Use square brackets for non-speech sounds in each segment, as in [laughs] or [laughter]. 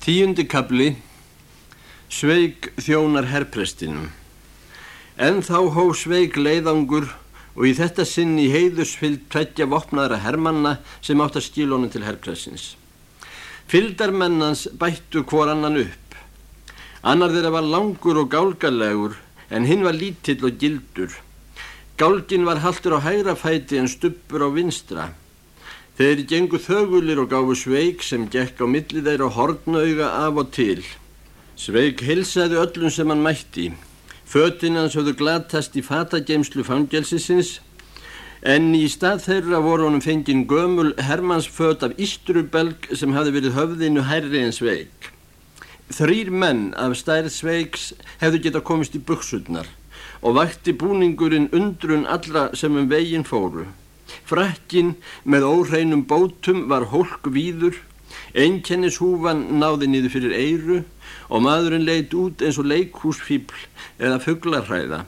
Tíundi kabli Sveig þjónar herprestinum En þá hó Sveig leiðangur og í þetta sinn í heiðusfylg tveggja vopnaðra hermanna sem átt að skil honum til herpressins. Fyldarmennans bættu hvor annan upp. Annar þeirra var langur og gálgalegur en hinn var lítill og gildur. Gálgin var haldur á hægra fæti en stuppur á vinstra. Þeir gengu þögulir og gáfu Sveig sem gekk á milli þeirra hortnauga af og til. Sveig hilsaði öllum sem hann mætti. Fötinn hans höfðu glatast í fatageimslu fangelsisins en í stað þeirra voru honum fenginn gömul hermansföt af Ístrubelg sem hafi verið höfðinu hærri en Sveig. Þrýr menn af stærð Sveigs hefðu geta komist í buksurnar og vakti búningurinn undrun allra sem um veginn fóru. Frakkin með óreinum bótum var hólk víður, einkennishúfan náði niður fyrir eiru og maðurinn leitt út eins og leikhúsfíbl eða fugglarhræða.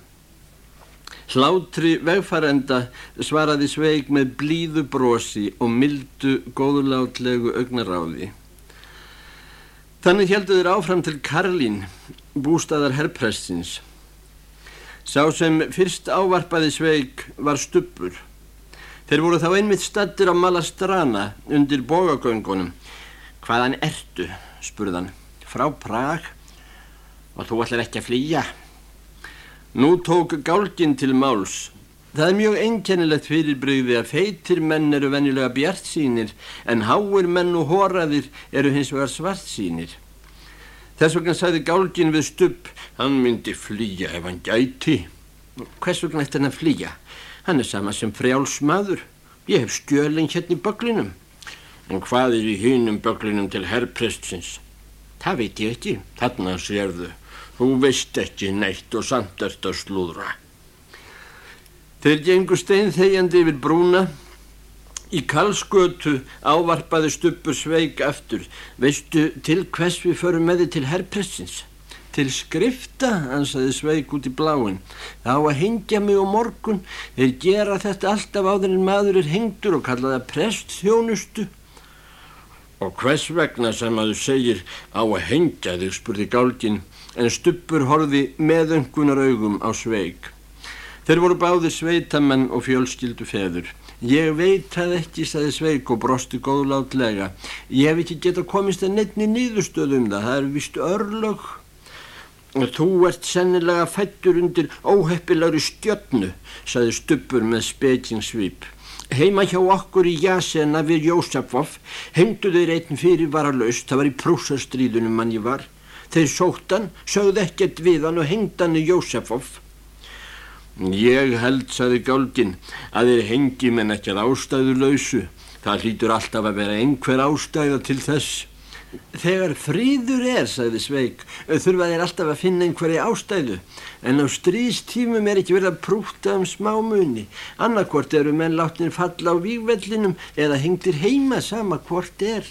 Hlátri vegfarenda svaraði sveig með blíðu brosi og mildu góðulátlegu augnaráði. Þannig heldur þeir áfram til Karlín, bústaðar herrpressins. Sá sem fyrst ávarpaði sveig var stuppur. Þeir voru þá einmitt stattir á Malastrana undir bógagöngunum. Hvaðan ertu? spurðan. Frá Prag og þú ætlar ekki að flýja. Nú tók gálgin til máls. Það er mjög einkennilegt fyrirbreyði að feitir menn eru venjulega bjart sínir en háir menn og horaðir eru hins vegar svart sínir. Þess vegna sagði gálgin við stupp, hann myndi flýja ef hann gæti. Hvers vegna ætti hann að flýja? Hann er sama sem frjálsmaður. Ég hef skjölinn hérna í böglinum. En hvað er í hínum böglinum til herrprestsins? Það veit ég ekki. Þarna sérðu. Þú veist ekki neitt og samt ert að slúðra. Þeir gengur stein þegjandi yfir brúna. Í kalskötu ávarpaði stuppu sveig aftur. Veistu til hvers við förum með þið til herrprestsins? Til skrifta, ansaði Sveig út í bláin. Það á að hengja mig á morgun. Þeir gera þetta alltaf áður en maður er hengdur og kalla það prestþjónustu. Og hvers vegna sem að þú segir á að hengja þig, spurði gálgin, en stuppur horfi meðöngunar augum á Sveig. Þeir voru báði sveitamenn og fjölskyldu feður. Ég veit það ekki, saði Sveig og brosti góðlátlega. Ég hef ekki geta komist að nefni nýðustöðum það. Það er vist örlög. Þú ert sennilega fættur undir óheppilagri stjörnu, saði Stubbur með spekingsvip. Heima hjá okkur í Jasena við Jósefov heimdu þeir einn fyrir varalaust, það var í prúsastríðunum mann ég var. Þeir sóttan, sögðu ekkert við hann og hengdan í Jósefov. Ég held, saði Gálgin, að þeir hengi menn ekki að ástæðu lausu. Það hlýtur alltaf að vera einhver ástæða til þess. Þegar fríður er, sagði Sveig, þurfa þeir alltaf að finna einhverja ástæðu, en á stríðstímum er ekki verið að prúta um smámunni. Annarkvort eru menn láttin falla á výgvellinum eða hengtir heima sama hvort er.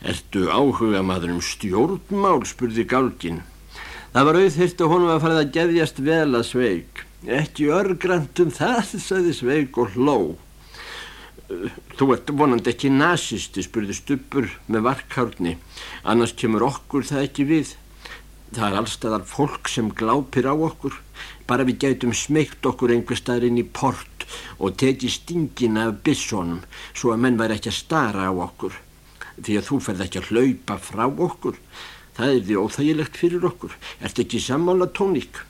Ertu áhuga maður um stjórnmál, spurði Gálgin. Það var auðhirt og honum að fara að geðjast vel að Sveig. Ekki örgrant um það, [laughs] sagði Sveig og hló. Þú ert vonandi ekki nazisti, spurði Stubbur með varkárni. Annars kemur okkur það ekki við. Það er allstaðar fólk sem glápir á okkur. Bara við gætum smegt okkur einhver staðar inn í port og teki stingina af bissónum svo að menn væri ekki að stara á okkur. Því að þú ferð ekki að hlaupa frá okkur. Það er því óþægilegt fyrir okkur. Ert ekki sammála tóník?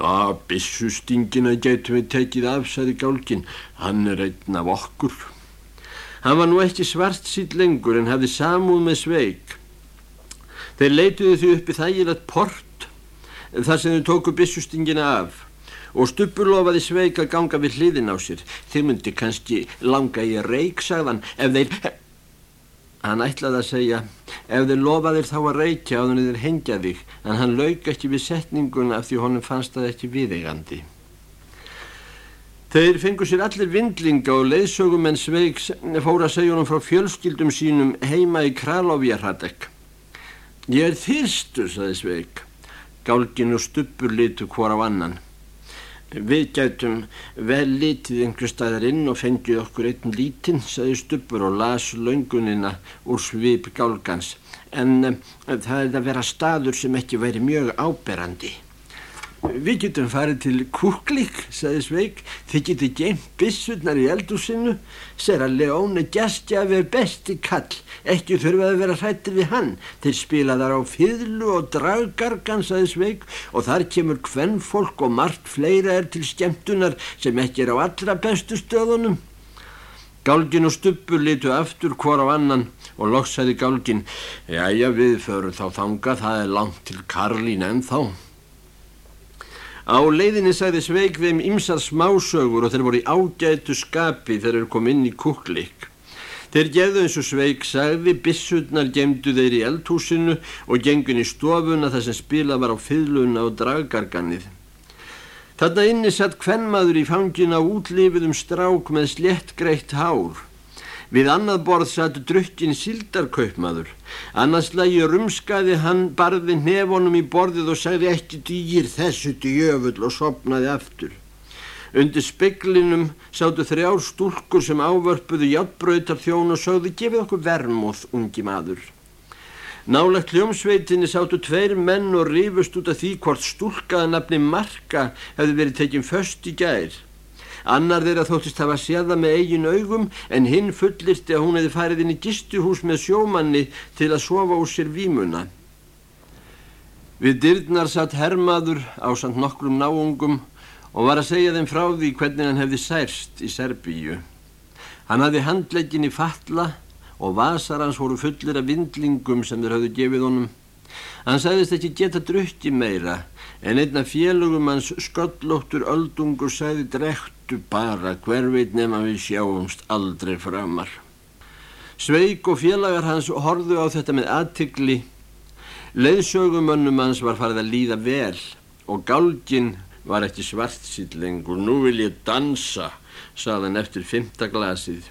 Já, bissustingina gætum við tekið af, sagði Gálkin. Hann er einn af okkur. Hann var nú ekki svart sítt lengur en hafði samúð með sveig. Þeir leituði því uppi þægilegt port þar sem þau tóku bissustingina af og stuppur lofaði sveig að ganga við hliðin á sér. Þeir myndi kannski langa í reik, sagðan, ef þeir... Hann ætlaði að segja, ef þeir lofaðir þá að reykja á þannig þeir hengja þig, en hann lauk ekki við setninguna af því honum fannst það ekki viðeigandi. Þeir fengu sér allir vindlinga og leiðsögumenn Sveigs fóra að segja honum frá fjölskyldum sínum heima í Kralovjarhadek. Ég er þyrstur, saði Sveig. Gálgin og stuppur litu hvora á annan. Við gætum vel litið einhver staðar inn og fengið okkur einn lítinn, sagði Stubbur og las laungunina úr svip gálgans. En um, það er að vera staður sem ekki væri mjög áberandi. Við getum farið til Kúklík, sagði Sveig. Þið getum geimt bissurnar í eldúsinu. Sera Leóni gæstjafi er besti kall. Ekki þurfa að vera hrættir við hann. Þeir spila þar á fyrlu og draggargan, sagði Sveig. Og þar kemur hvern fólk og margt fleira er til skemmtunar sem ekki er á allra bestu stöðunum. Gálgin og Stubbur litu aftur hvora á annan og loksaði Gálgin. Jæja, við förum þá þanga, það er langt til Karlín en þá. Á leiðinni sagði Sveig þeim ymsar smásögur og þeir voru í ágætu skapi þegar þeir kom inn í kuklik. Þeir gefðu eins og Sveig sagði, bissutnar gemdu þeir í eldhúsinu og gengun í stofuna þar sem spilað var á fyluna og draggarganið. Þarna inni satt hvernmaður í fangin á útlifiðum strák með sléttgreitt hár. Við annað borð satt drukkin sildarkaupmaður. Annars lagi rumskaði hann barði nefonum í borðið og sagði ekki dýr þessu djöfull og sopnaði aftur. Undir speklinum sáttu þrjár stúlkur sem ávörpuðu játbröytar þjón og sögðu gefið okkur vermóð, ungi maður. Nálagt hljómsveitinni sáttu tveir menn og rifust út af því hvort stúlkaða nafni Marka hefði verið tekinn först í gær. Annar þeirra þóttist hafa séða með eigin augum en hinn fullirti að hún hefði farið inn í gistuhús með sjómanni til að sofa úr sér výmuna. Við dyrnar satt hermaður á samt nokkrum náungum og var að segja þeim frá því hvernig hann hefði særst í Serbíu. Hann hafði handlegin í fatla og vasar hans voru fullir af vindlingum sem þeir hafðu gefið honum. Hann sagðist ekki geta drukki meira en einna félögum hans sköllóttur öldungur sagði drektu bara hver veit nefn við sjáumst aldrei framar. Sveig og félagar hans horðu á þetta með aðtikli. Leðsögumönnum hans var farið að líða vel og gálgin var ekki svart sitt lengur. Nú vil ég dansa, saðan eftir fymta glasið.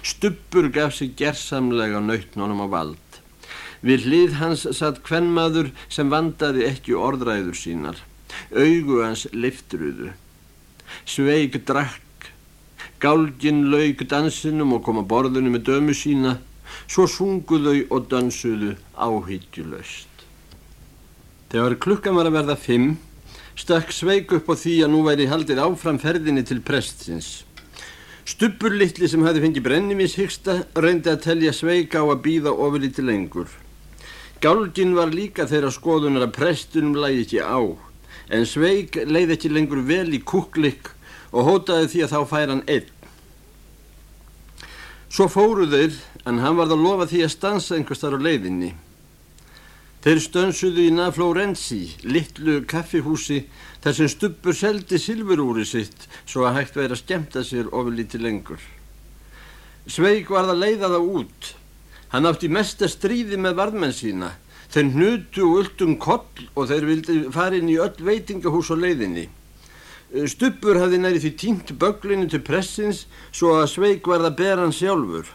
Stubbur gaf sig gerðsamlega nautnónum á vald. Við hlið hans satt kvennmaður sem vandaði ekki orðræður sínar. Augu hans liftruðu. Sveig drakk. Gálgin laug dansinum og kom að borðinu með dömu sína. Svo sunguðau og dansuðu áhyggjulöst. Þegar klukkan var að verða fimm, stakk Sveig upp á því að nú væri haldið áfram ferðinni til prestsins. Stubbur litli sem hafi fengið brennivís hyggsta reyndi að telja Sveig á að býða ofurlíti lengur. Gálgin var líka þeirra skoðunar að prestunum læði ekki á, en Sveig leiði ekki lengur vel í kúklik og hótaði því að þá fær hann einn. Svo fóru þeir, en hann varð að lofa því að stansa einhvers þar á leiðinni. Þeir stönsuðu í Na Florenzi, litlu kaffihúsi, þar sem stubbur seldi silfurúri sitt svo að hægt væri að skemta sér ofur lítið lengur. Sveig varð að leiða það út, Hann átti mest að stríði með varðmenn sína. Þeir hnutu og öllum koll og þeir vildi fara inn í öll veitingahús og leiðinni. Stubbur hafði næri því tínt böglinu til pressins svo að Sveig varð að bera hann sjálfur.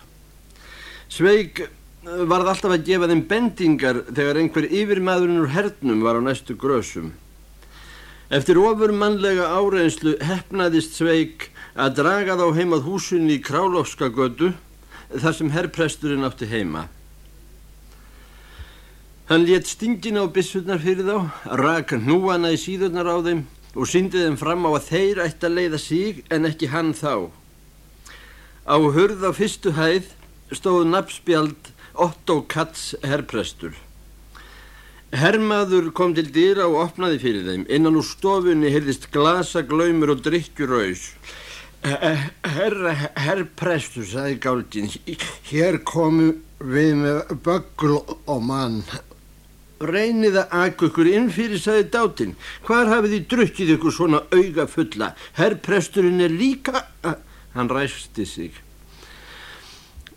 Sveig eh, varð alltaf að gefa þeim bendingar þegar einhver yfirmaðurinn úr hernum var á næstu grösum. Eftir ofur mannlega áreinslu hefnaðist Sveig að draga þá heimað húsunni í Králofska götu þar sem herrpresturinn átti heima. Hann létt stingin á bissurnar fyrir þá, raka hnúana í síðurnar á þeim og syndi þeim fram á að þeir ætti að leiða sig en ekki hann þá. Á hurð á fyrstu hæð stóð nafnspjald Otto Katz herrprestur. Herrmaður kom til dýra og opnaði fyrir þeim. Innan úr stofunni heyrðist glasa, glaumur og drikkjuraus. Herra, herrprestur, sagði Gáldin, hér komum við með böggl og mann. Reynið að akka ykkur inn fyrir, sagði Dátinn. Hvar hafið þið drukkið ykkur svona auga fulla? Herrpresturinn er líka... Hann ræsti sig.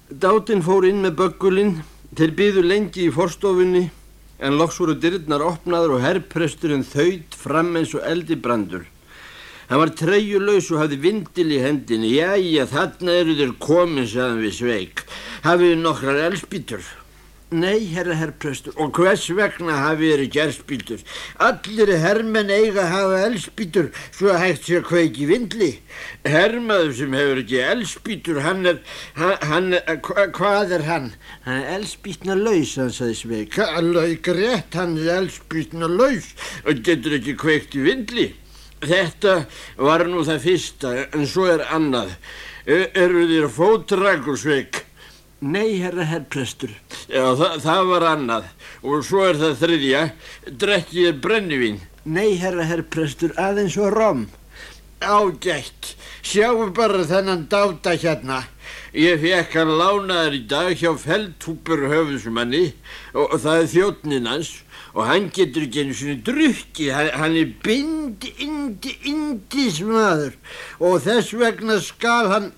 Dátinn fór inn með böggulinn, þeir byðu lengi í forstofunni, en loks voru dyrnar opnaður og herrpresturinn þauðt fram eins og eldi brandur. Hann var treyjulegs og hafði vindil í hendinni. Jæja, þarna eru þeir komin, sagðan við sveik. Hafið nokkrar elspítur. Nei, herra herrprestur. Og hvers vegna hafi verið gerðspítur? Allir herrmenn eiga að hafa elspítur svo að hægt sér kveiki vindli. Herrmaður sem hefur ekki elspítur, hann er, hann, hva, hvað er hann? Hann er elspítna laus, hann saði Sveig. Alveg rétt, hann er elspítna laus og getur ekki kveikt í vindli. Þetta var nú það fyrsta, en svo er annað. Eru þér fótrækur, Sveig? Nei, herra herrprestur. Já, það, það var annað. Og svo er það þriðja, drekkið brennivín. Nei, herra herrprestur, aðeins og rom. Ágætt. Sjáum bara þennan dáta hérna. Ég fekk hann lánaður í dag hjá feldhúpur höfusmanni og, og það er þjóttninans og hann getur ekki einu svona drukki. Hann, hann er bindi, indi, indismadur og þess vegna skal hann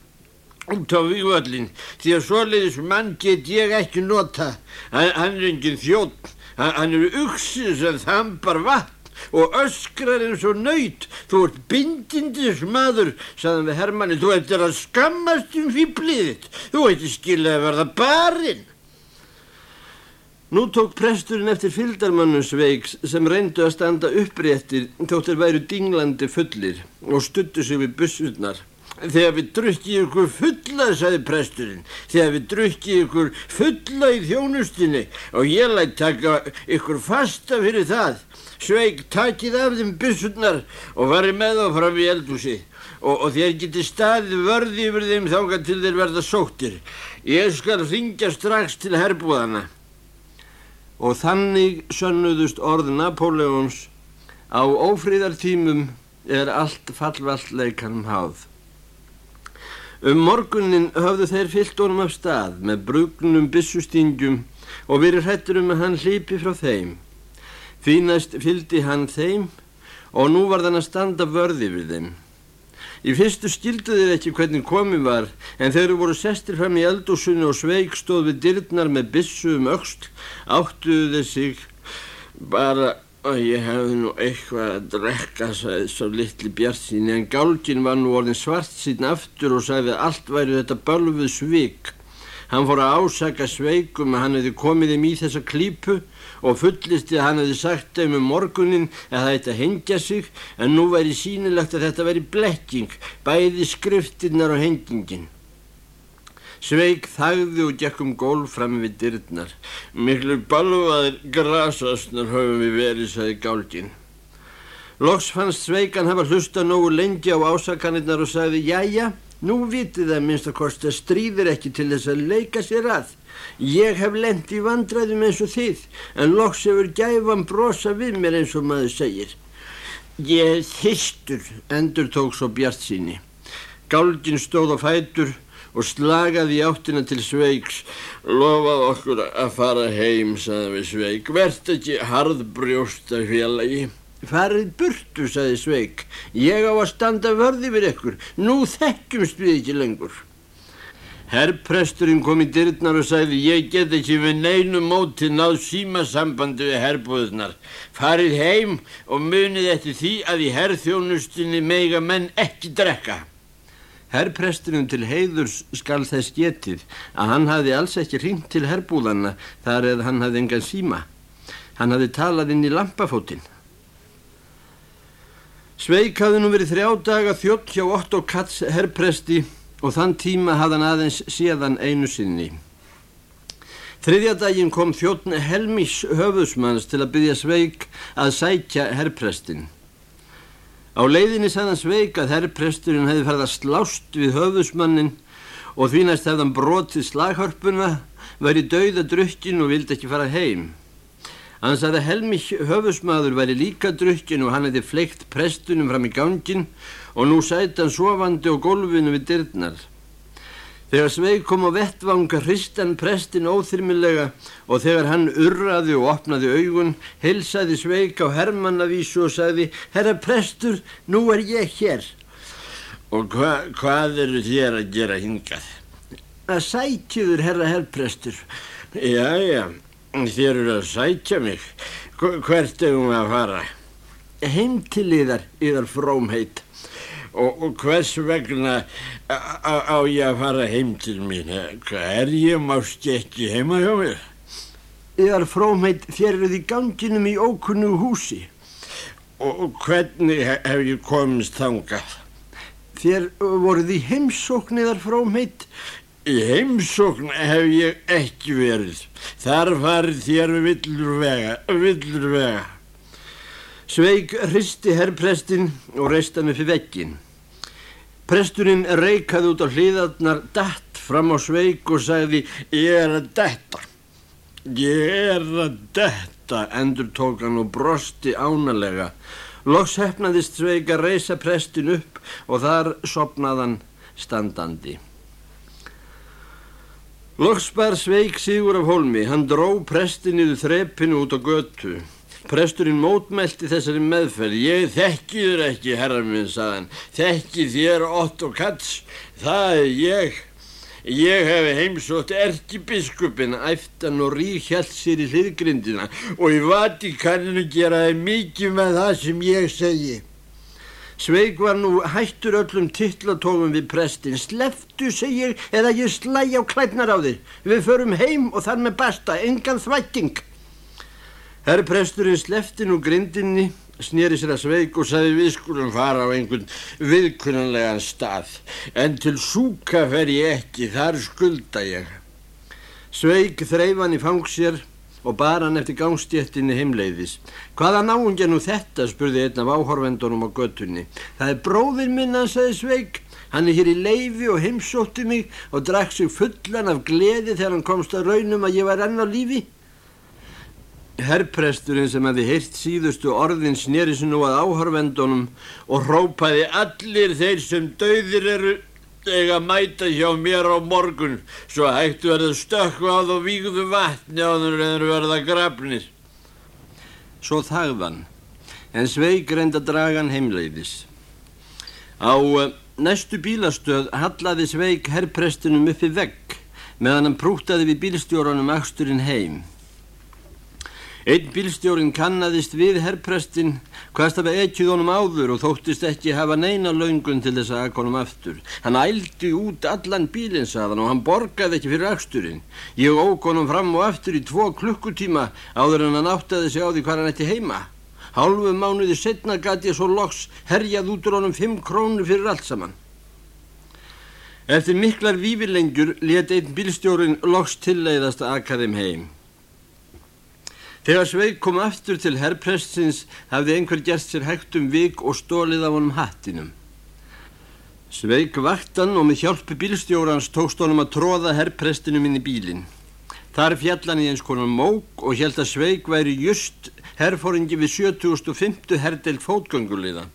út á vývöldin því að svoleiðis mann get ég ekki nota. Hann, hann er engin þjótt hann, hann er uksið sem þambar vatn og öskrar eins og nöyt þú ert bindindis maður sagðan við Hermanni, þú ættir að skammast um fýbliðitt þú ættir skilja að verða barinn Nú tók presturinn eftir fyldarmannum sveiks sem reyndu að standa uppréttir þóttir væru dinglandi fullir og stuttu sig við bussurnar Þegar við drukkið ykkur fulla, sagði presturinn, þegar við drukkið ykkur fulla í þjónustinni og ég lætt taka ykkur fasta fyrir það. Sveig takið af þeim byssurnar og varði með þá fram í eldúsi og, og þér geti staðið vörði yfir þeim þángar til þeir verða sóttir. Ég skal ringja strax til herbúðana. Og þannig sönnuðust orð Napoleons á ófríðartímum er allt fallvallt leikanum háð. Um morgunin höfðu þeir fyllt honum af stað með brugnum bissustingjum og verið hrættur um að hann hlýpi frá þeim. Fínast fyldi hann þeim og nú var þann að standa vörði við þeim. Í fyrstu skildu þeir ekki hvernig komið var en þeir voru sestir fram í eldúsunni og sveik stóð við dyrnar með bissu um öxt áttuðu þeir sig bara og ég hefði nú eitthvað að drekka, sagði svo litli Bjart sín, en gálgin var nú orðin svart sín aftur og sagði að allt væri þetta bölfuð svik. Hann fór að ásaka sveikum að hann hefði komið þeim í þessa klípu og fullisti að hann hefði sagt þeim um morgunin að það eitthvað hengja sig, en nú væri sínilegt að þetta væri blekking, bæði skriftinnar og hengingin. Sveig þagði og gekk um gólf fram við dyrnar. Miklu balvaðir grasasnar höfum við verið, sagði gálgin. Loks fannst Sveigan hafa hlusta nógu lengi á ásakanirnar og sagði, jæja, nú vitið það minnst að kosta stríðir ekki til þess að leika sér að. Ég hef lent í vandræðum eins og þið, en loks hefur gæfan brosa við mér eins og maður segir. Ég þýstur, endur tók svo bjart síni. Gálgin stóð á fætur og slagaði áttina til Sveiks. Lofað okkur að fara heim, saði við Sveik. Vert ekki harðbrjósta félagi. Farið burtu, saði Sveik. Ég á að standa vörði við ykkur. Nú þekkjumst við ekki lengur. Herrpresturinn kom í dyrnar og sagði ég get ekki við neinu móti náð símasambandi við herrbúðunar. Farið heim og munið eftir því að í herrþjónustinni meiga menn ekki drekka. Herrpresturinn til heiðurs skal þess getið að hann hafði alls ekki ringt til herrbúðana þar eða hann hafði engan síma. Hann hafði talað inn í lampafótinn. Sveik hafði nú verið þrjá daga þjótt hjá Otto Katz herrpresti og þann tíma hafði hann aðeins séðan einu sinni. Þriðja daginn kom þjóttn Helmis höfusmanns til að byggja Sveik að sækja herrprestin. Á leiðinni sagðan Sveik að herrpresturinn hefði farið að slást við höfusmannin og því næst hefðan brotið slaghörpuna, verið dauða drukkin og vildi ekki fara heim. Hann sagði að Helmi höfusmaður væri líka drukkin og hann hefði fleikt prestunum fram í gangin og nú sæti hann sofandi á gólfinu við dyrnar. Þegar Sveig kom á vettvanga hristan prestin óþyrmilega og þegar hann urraði og opnaði augun, hilsaði Sveig á Hermannavísu og sagði Herra prestur, nú er ég hér. Og hva, hvað eru þér að gera hingað? Að sækjuður, herra herrprestur. Já, já, þér eru að sækja mig. Hvert er hún að fara? Heim til yðar, yðar frómheit. Og, og hvers vegna á, ég að fara heim til mín? Er ég mást ekki heima hjá mér? Yðar frómheit þér eruð í ganginum í ókunnu húsi. Og hvernig hef ég komist þangað? Þér voruð í heimsókn yðar frómheit. Í heimsókn hef ég ekki verið. Þar farið þér villur vega, villur vega. Sveig hristi herrprestin og reista með fyrir veggin. Presturinn reikaði út á hliðarnar datt fram á sveig og sagði Ég er að detta. Ég er að detta, endur tók hann og brosti ánalega. Loks hefnaðist sveig að reysa prestin upp og þar sopnaðan standandi. Loks bar sveig sigur af holmi, hann dró prestin yfir þrepinu út á götu. Presturinn mótmælti þessari meðferð. Ég þekki þér ekki, herra minn, saðan. Þekki þér Otto Katz. Það er ég. Ég hef heimsótt erkibiskupin, æftan og ríkjalt sér í hliðgrindina og ég vati kanninu geraði mikið með það sem ég segi. Sveig var nú hættur öllum tillatófum við prestin. Sleftu, segir, eða ég slæ á klætnar á þér. Við förum heim og þar með basta, engan þvætting. Herr presturinn slefti nú grindinni, snýri sér að sveik og sagði við skulum fara á einhvern viðkunnanlegan stað. En til súka fer ég ekki, þar skulda ég. Sveik þreif hann í fang sér og bar hann eftir gangstéttinni heimleiðis. Hvaða náungja nú þetta, spurði einn af áhorvendunum á göttunni. Það er bróðir minna, sagði Sveik. Hann er hér í leifi og heimsótti mig og drakk sig fullan af gleði þegar hann komst að raunum að ég var enn á lífi. Herrpresturinn sem hefði heyrt síðustu orðin sneri sig nú að áhörvendunum og hrópaði allir þeir sem dauðir eru eiga að mæta hjá mér á morgun svo hættu verða stökku á þá vígðu vatni á þeir en verða grafnir. Svo þagðan, en Sveig reynda dragan heimleiðis. Á uh, næstu bílastöð hallaði Sveig herrprestinum uppi vegg meðan hann prútaði við bílstjórunum axturinn heim. Einn bílstjórin kannadist við herrprestin hvaðst af ekkið honum áður og þóttist ekki hafa neina laungun til þess að akka honum aftur. Hann ældi út allan bílinn saðan og hann borgaði ekki fyrir aksturinn. Ég ók honum fram og aftur í tvo klukkutíma áður en hann áttaði sig á því hvað hann ætti heima. Hálfu mánuði setna gæti ég svo loks herjað út úr honum fimm krónur fyrir allt saman. Eftir miklar vífilengjur let einn bílstjórin loks tilleiðast að akka þeim heim. Þegar Sveig kom aftur til herrprestins hafði einhver gert sér hægt um vik og stólið af honum hattinum. Sveig vaktan og með hjálpi bílstjórans tókst honum að tróða herrprestinum inn í bílinn. Þar fjallan í eins konar mók og held að Sveig væri just herrfóringi við 7050 herrdelt fótgönguliða.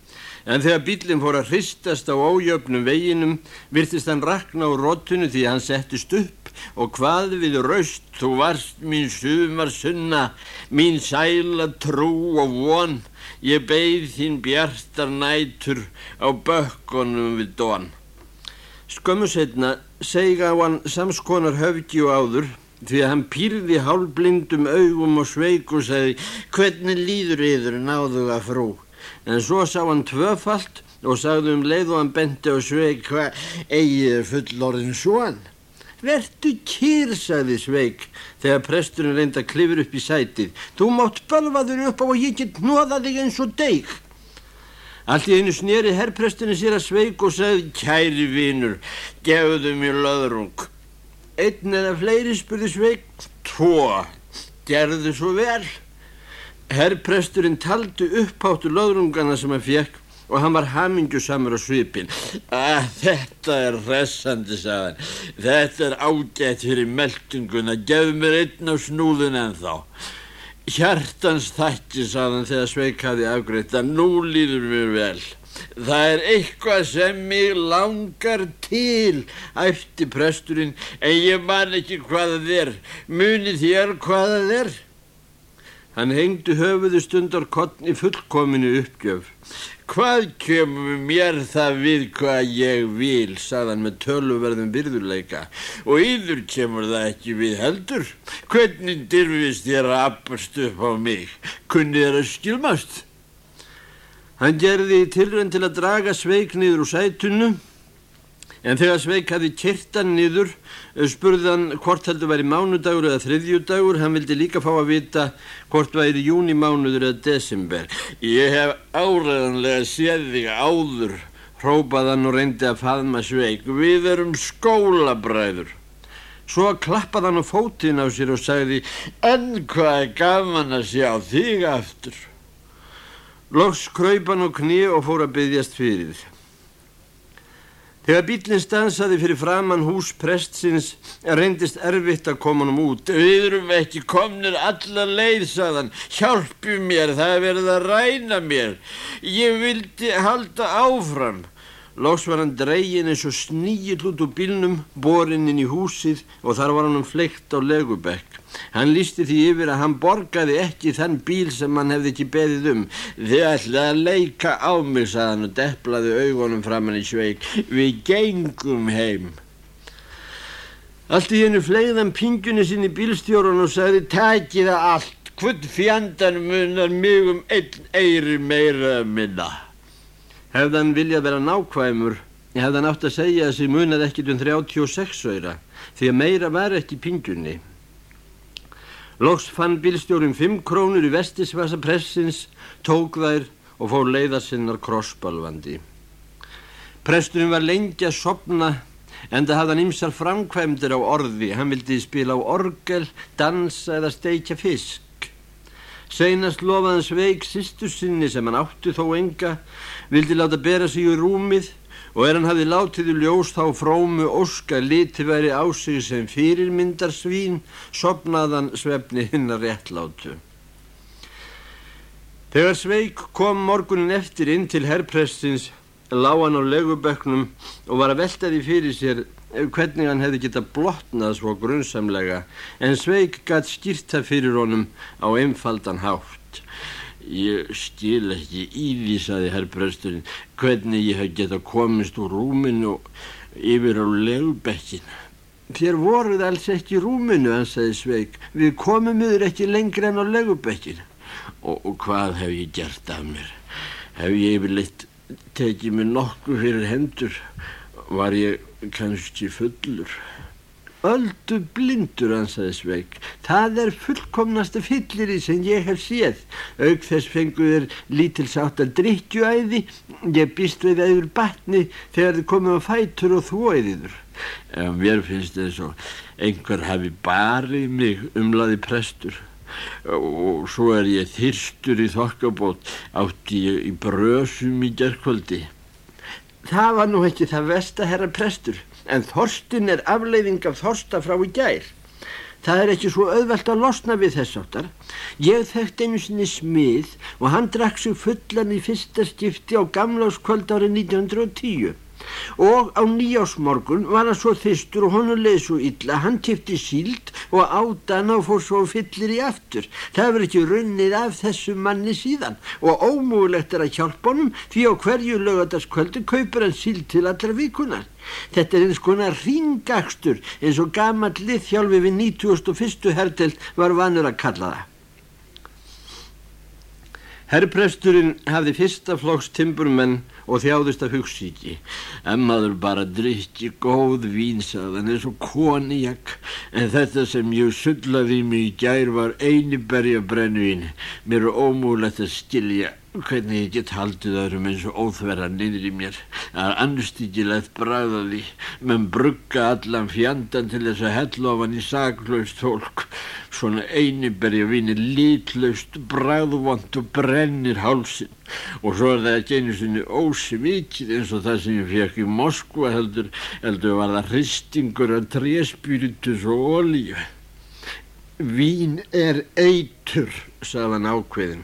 En þegar bílinn fór að hristast á ójöfnum veginum virtist hann rakna á rótunu því hann settist upp og hvað við raust þú varst mín sumar sunna, mín sæla trú og von, ég beigð þín bjartar nætur á bökkunum við dón. Skömmu setna sega á hann samskonar höfgi og áður því að hann pýrði hálblindum augum og sveik og sagði hvernig líður yður náðu að frú. En svo sá hann tvöfalt og sagði um leið og hann benti og sveik hvað eigið fullorðin svoan. Vertu kýr, sagði Sveig, þegar presturinn reynda að klifur upp í sætið. Þú mátt bölvaður upp á og ég get nóða þig eins og deg. Allt í einu sneri herrpresturinn sér að Sveig og sagði, kæri vinur, gefðu mér löðrung. Einn eða fleiri, spurði Sveig. Tvo, gerðu svo vel. Herrpresturinn taldi uppháttu löðrungana sem hann fekk og hann var hamingjusamur á svipin að þetta er resandi sagðan þetta er ágætt fyrir meldinguna gef mér einn á snúðun en þá hjartans þætti sagðan þegar Sveik hafi afgreitt að nú líður mér vel. Það er eitthvað sem mig langar til æfti presturinn en ég man ekki hvað það er. Muni þér hvað það er? Hann hengdi höfuðu stundar kottni fullkominu uppgjöf Hvað kemur mér það við hvað ég vil, sagðan með töluverðum virðuleika og yður kemur það ekki við heldur. Hvernig dyrfist þér að appast upp á mig? Kunni þér að skilmast? Hann gerði tilrönd til að draga sveik niður úr sætunum En þegar Sveik hafi kyrtan niður, spurði hann hvort heldur væri mánudagur eða þriðjudagur. Hann vildi líka fá að vita hvort væri júnimánuður eða desember. Ég hef áreðanlega séð þig áður, hrópaðan og reyndi að faðma Sveik. Við erum skólabræður. Svo klappaði hann á fótinn á sér og sagði, en hvað er gaman að sjá þig aftur? Loks kröypan á kni og fór að byggjast fyrir þið. Þegar bílinn stansaði fyrir framann hús prestsins reyndist erfitt að koma hann út. Við erum ekki komnir alla leið, saðan. Hjálpu mér, það er verið að ræna mér. Ég vildi halda áfram. Lóks var hann dregin eins og sníill út úr bílnum, borinn inn í húsið og þar var hann um fleikt á legubekk. Hann lísti því yfir að hann borgaði ekki þann bíl sem hann hefði ekki beðið um. Þið ætlaði að leika á mig, saðan og deplaði augunum fram hann í sveik. Við gengum heim. Allt í hennu fleiðan pingunni sinni bílstjórun og sagði takið að allt. Hvern fjandan munar mig um einn eiri meira minna? Hefði hann viljað vera nákvæmur, hefði hann átt að segja að þessi munað ekkit um 36 öyra, því að meira var ekki pingunni. Loks fann bílstjórum 5 krónur í vestisvasa pressins, tók þær og fór leiðarsinnar krossbalvandi. Presturinn var lengi að sopna en það hafði hann ymsar framkvæmdir á orði. Hann vildi spila á orgel, dansa eða steikja fisk. Seinast lofaði hann sveik sýstu sinni sem hann átti þó enga, vildi láta bera sig í rúmið og er hann hafið látið í ljós þá frómu óska liti væri á sig sem fyrirmyndar svín, sopnaðan svefni hinnar réttlátu. Þegar Sveik kom morgunin eftir inn til herrprestins, lág hann á leguböknum og var að velta því fyrir sér hvernig hann hefði getað blotnað svo grunnsamlega, en Sveik gætt skýrta fyrir honum á einfaldan hátt. Ég skil ekki í því, saði herrpresturinn, hvernig ég hef geta komist úr rúminu og yfir á legubekkin. Þér voruð alls ekki í rúminu, hann sagði Sveig. Við komum yfir ekki lengri en á legubekkin. Og, og hvað hef ég gert af mér? Hef ég yfirleitt tekið mér nokkuð fyrir hendur? Var ég kannski fullur? Öldu blindur, ansaði Sveig. Það er fullkomnasta fylliri sem ég hef séð. Aug þess fenguður lítilsátt að drittjuæði. Ég býst við aður batni þegar þið komum á fætur og þvóiðiður. Ja, mér finnst þess að einhver hafi barið mig umlaði prestur. Og svo er ég þyrstur í þokkabót átti ég í brösum í gerðkvöldi. Það var nú ekki það vest að herra prestur en þorstin er afleiðing af þorsta frá í gær. Það er ekki svo auðvelt að losna við þess áttar. Ég þekkt einu sinni smið og hann drakk sig fullan í fyrsta skipti á gamláskvöld árið 1910 og á nýjásmorgun var hann svo þystur og honum leið svo illa. Hann kipti síld og ádana og fór svo fyllir í aftur. Það verður ekki runnið af þessu manni síðan. Og ómúlegt er að hjálpa honum því á hverju lögadaskvöldu kaupur hann síld til allra vikunar þetta er eins konar ringakstur eins og gammal liðhjálfi við 91. hertelt var vanur að kalla það Herrpresturinn hafði fyrsta flokks timburmenn og þjáðist af hugsíki. Emmaður bara drikki góð vínsaðan eins og konijak en þetta sem ég sullaði mig í gær var einiberja brennuín. Mér er ómúlegt að skilja hvernig ég get haldið öðrum eins og óþverra niður í mér. Það er annstíkilegt bræðaði menn brugga allan fjandan til þess að hella ofan í saklaust fólk. Svona einiberja víni lítlaust bræðvont og brennir hálsin og svo er það ekki einu sinni ósvikið eins og það sem ég fekk í Moskva heldur, heldur var það hristingur af tréspiritus og olíu. Vín er eitur, sagðan ákveðin.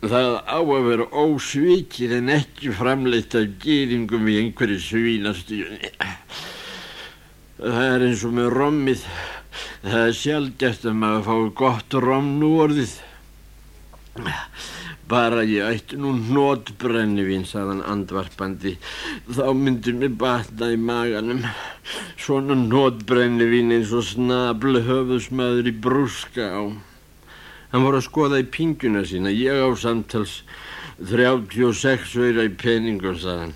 Það á að vera ósvikið en ekki framleitt af gýringum í einhverju svínastuðunni. Það er eins og með rommið. Það er sjálfgeft að maður fái gott rom nú orðið. Bara ég ætti nú nótbrennivín, sagðan andvarpandi. Þá myndir mér batna í maganum. Svona nótbrennivín eins og snablu höfðusmaður í brúska á. Hann voru að skoða í pinguna sína. Ég á samtals 36 öyra í peningum, sagðan.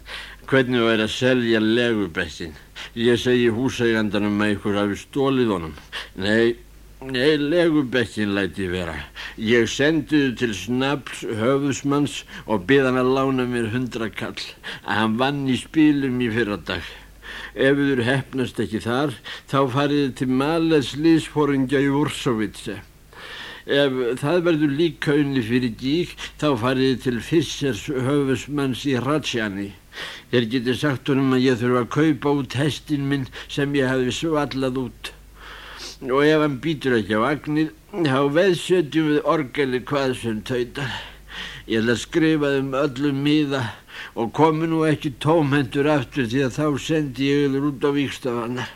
hvernig er að selja legubekkin. Ég segi húsægandanum að ykkur hafi stólið honum. Nei, nei, legubekkin læti vera. Ég sendiðu til Snaps höfusmanns og bið hann að lána mér hundra kall að hann vann í spílum í fyrradag. Ef þur hefnast ekki þar, þá fariði til Males liðsfóringja í Úrsovitse. Ef það verður líka unni fyrir dík þá fariði til Fissers höfusmanns í Ratsjani. Þeir geti sagt honum að ég þurfa að kaupa út hestin minn sem ég hefði svallað út. Og ef hann býtur ekki á agnir þá veðsetjum við orgeli hvað sem tautar. Ég ætla að skrifa um öllum miða og komi nú ekki tómhendur aftur því að þá sendi ég yfir út á vikstafannar.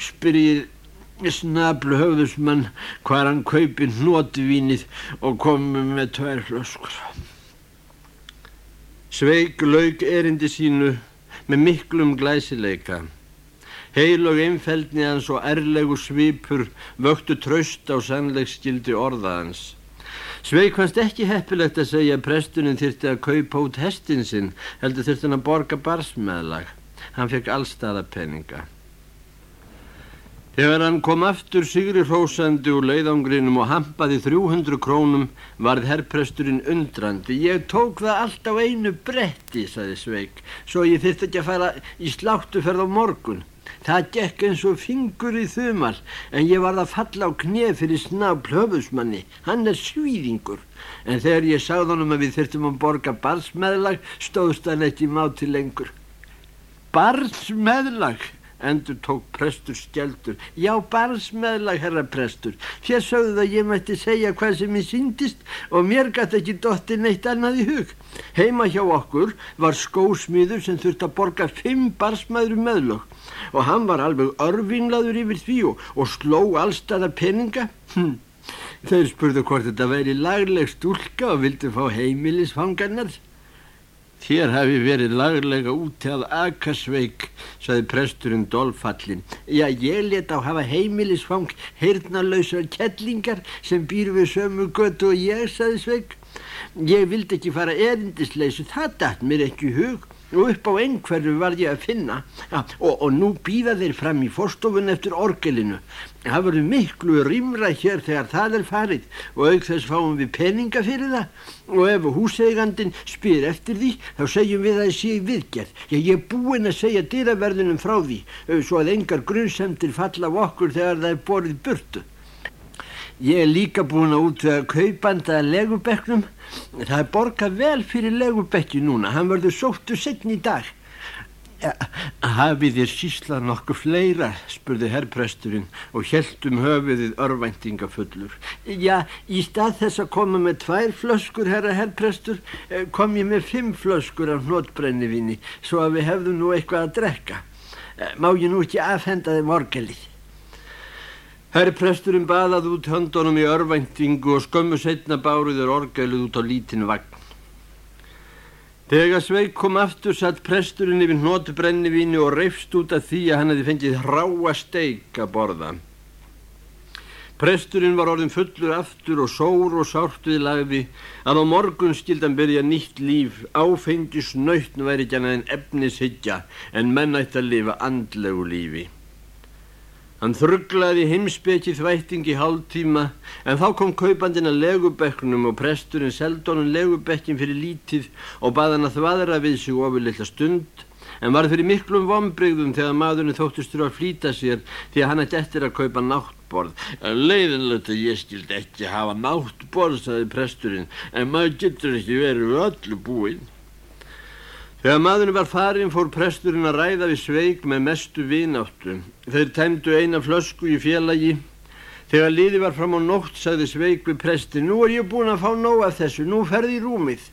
Spyrir snablu höfðusmann hvar hann kaupi hnótvínið og komi með tvær flöskur. Sveig laug erindi sínu með miklum glæsileika. Heil og einfeldni hans og erlegu svipur vöktu tröst á sannleikskildi orðaðans. Sveig fannst ekki heppilegt að segja að prestuninn þyrti að kaupa út hestin sinn heldur þyrti hann að borga barsmeðlag. Hann fekk allstaða peninga. Þegar hann kom aftur sigri hrósandi úr leiðangrinum og hampaði 300 krónum varð herrpresturinn undrandi. Ég tók það allt á einu bretti, saði Sveig, svo ég þyrst ekki að fara í sláttuferð á morgun. Það gekk eins og fingur í þumal en ég varð að falla á knef fyrir snabl höfusmanni. Hann er svíðingur. En þegar ég sagði honum að við þurftum að borga barsmeðlag stóðst hann ekki máti lengur. Barsmeðlag? Endur tók prestur skjeldur. Já, barsmeðlag, herra prestur. Þér sögðu það ég mætti segja hvað sem ég síndist og mér gæti ekki dotti neitt annað í hug. Heima hjá okkur var skósmýður sem þurfti að borga fimm barsmaður meðlög og hann var alveg örfinlaður yfir því og, og sló allstaðar peninga. Hm. Þeir spurðu hvort þetta væri lagleg stúlka og vildu fá heimilisfangarnar. Þér hafi verið laglega úti að Akasveik, saði presturinn dolfallin. Já, ég let á hafa heimilisfang heyrnalausar kettlingar sem býr við sömu götu og ég, saði Sveik. Ég vildi ekki fara erindisleysu, það dætt mér ekki hug og upp á einhverju var ég að finna ja, og, og nú býða þeir fram í fórstofun eftir orgelinu. Það verður miklu rýmra hér þegar það er farið og auk þess fáum við peninga fyrir það og ef húsegandin spyr eftir því þá segjum við að það sé viðgerð. Já, ég er búinn að segja dýraverðunum frá því svo að engar grunnsemtir falla á okkur þegar það er borðið burtu. Ég er líka búinn að útvega kaupanda legubeknum. Það er borgað vel fyrir legubekki núna. Hann verður sóttu setn í dag. Ja, hafið þér sísla nokkuð fleira, spurði herrpresturinn og heldum höfuðið örvæntingafullur. Já, í stað þess að koma með tvær flöskur, herra herrprestur, eh, kom ég með fimm flöskur af hnótbrennivinni svo að við hefðum nú eitthvað að drekka. Eh, má ég nú ekki afhenda þeim orgelið? Herrpresturinn baðað út höndunum í örvæntingu og skömmu setna báruður orgelið út á lítinn vagn. Þegar Sveig kom aftur satt presturinn yfir hnótubrennivínu og reyfst út af því að hann hefði fengið hráa steik að borða. Presturinn var orðin fullur aftur og sór og sárt við lagði að á morgun skildan byrja nýtt líf, áfengis nöytn væri ekki annað en efnishyggja en menn ætti að lifa andlegu lífi. Hann þrugglaði heimsbeki þvætting í hálftíma en þá kom kaupandinn að legubekknum og presturinn seldónum legubekkin fyrir lítið og baði hann að þvaðra við sig ofur litla stund en var fyrir miklum vombreyðum þegar maðurinn þóttustur að flýta sér því að hann ætti eftir að kaupa náttborð. Leiðinlegt að ég skildi ekki hafa náttborð, saði presturinn, en maður getur ekki verið við öllu búinn. Þegar maðurinn var farin fór presturinn að ræða við sveig með mestu vináttu. Þeir tæmdu eina flösku í félagi. Þegar liði var fram á nótt sagði sveig við presti Nú er ég búin að fá nóg af þessu, nú ferði í rúmið.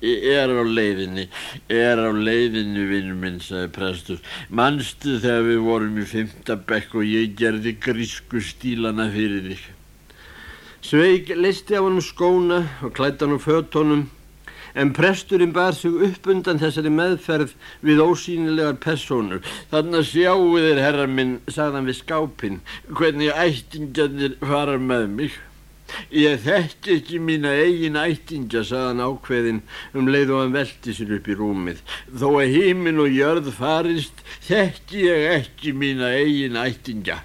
Ég er á leiðinni, ég er á leiðinni vinnu minn, sagði prestur. Manstu þegar við vorum í fymtabekk og ég gerði grísku stílana fyrir þig. Sveig listi á hann skóna og klætti hann á fötónum en presturinn bar sig upp undan þessari meðferð við ósýnilegar personur. Þannig að sjáu þér, herra minn, sagðan við skápinn, hvernig ættingarnir fara með mig. Ég þekki ekki mína eigin ættingja, saðan ákveðin um leið og hann velti sér upp í rúmið. Þó að hímin og jörð farist, þekki ég ekki mína eigin ættingja.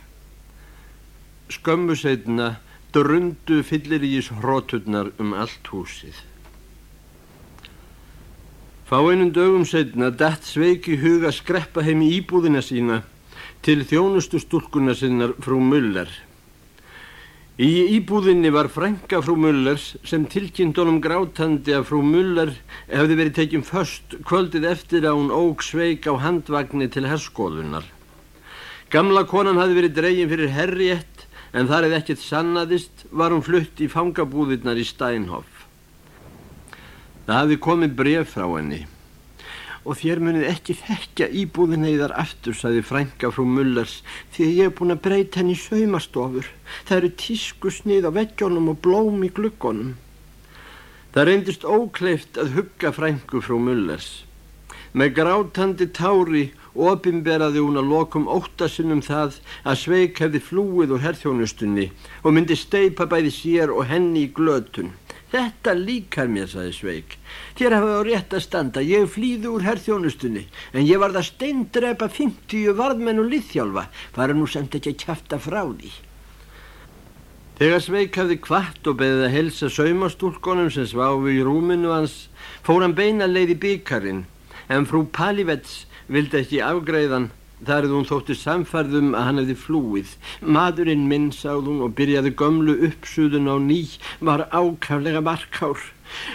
Skömmu setna drundu fyllir í hróturnar um allt húsið. Fáinnum dögum setna dætt sveiki huga skreppa heim í íbúðina sína til þjónustu stúlkunna sinnar frú Muller. Í íbúðinni var frænka frú Mullers sem tilkynnt honum grátandi að frú Muller hefði verið tekinn först kvöldið eftir að hún óg sveik á handvagnni til herskóðunar. Gamla konan hafi verið dregin fyrir herriett en þar eða ekkert sannaðist var hún flutt í fangabúðirnar í Steinhoff. Það hafi komið bref frá henni og þér munið ekki þekkja íbúðin eðar aftur, saði frænka frú Mullers, því að ég hef búin að breyta henni í saumastofur. Það eru tískusnið á veggjónum og blóm í glukkonum. Það reyndist ókleift að hugga frænku frú Mullers. Með grátandi tári ofinberaði hún að lokum óttasinnum það að Sveik hefði flúið úr herþjónustunni og myndi steipa bæði sér og henni í glötun. Þetta líkar mér, saði Sveig. Þér hafa á rétt að standa, ég flýði úr herrþjónustunni, en ég var það steindrepa 50 varðmenn og liðþjálfa, fara nú semt ekki að kæfta frá því. Þegar Sveig hafði kvart og beðið að helsa saumastúlkonum sem sváfi í rúminu hans, fór hann beina leið í byggarinn, en frú Palivets vildi ekki afgreiðan Þar hefði hún þótti samfærðum að hann hefði flúið. Madurinn minn, sáð hún, og byrjaði gömlu uppsuðun á ný, var ákaflega markár.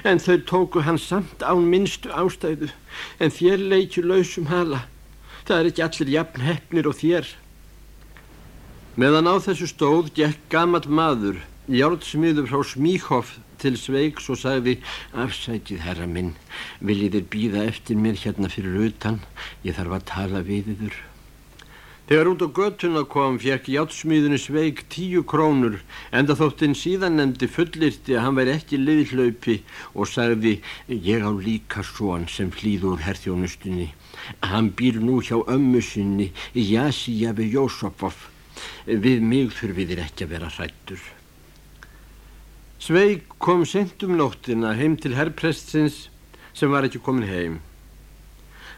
En þau tóku hann samt án minnstu ástæðu, en þér leikju lausum hala. Það er ekki allir jafn hefnir og þér. Meðan á þessu stóð gekk gamal maður, járnsmiður frá Smíkhoff til Sveiks og sagði Afsætið herra minn, viljið þér býða eftir mér hérna fyrir utan, ég þarf að tala við yfir. Þegar út á göttuna kom fekk játsmíðinu sveik tíu krónur en það þóttinn síðan nefndi fullirti að hann væri ekki liðlaupi og sagði ég á líka svon sem hlýður herþjónustunni. Hann býr nú hjá ömmu sinni í Jasijafi Jósopov. Við mig þurfið þér ekki að vera hrættur. Sveik kom sent um nóttina heim til herrprestsins sem var ekki komin heim.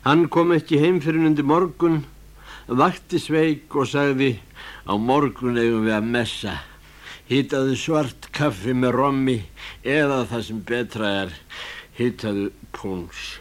Hann kom ekki heim fyrir undir morgun vakti sveik og sagði á morgun eigum við að messa. Hýtaðu svart kaffi með rommi eða það sem betra er hýtaðu púns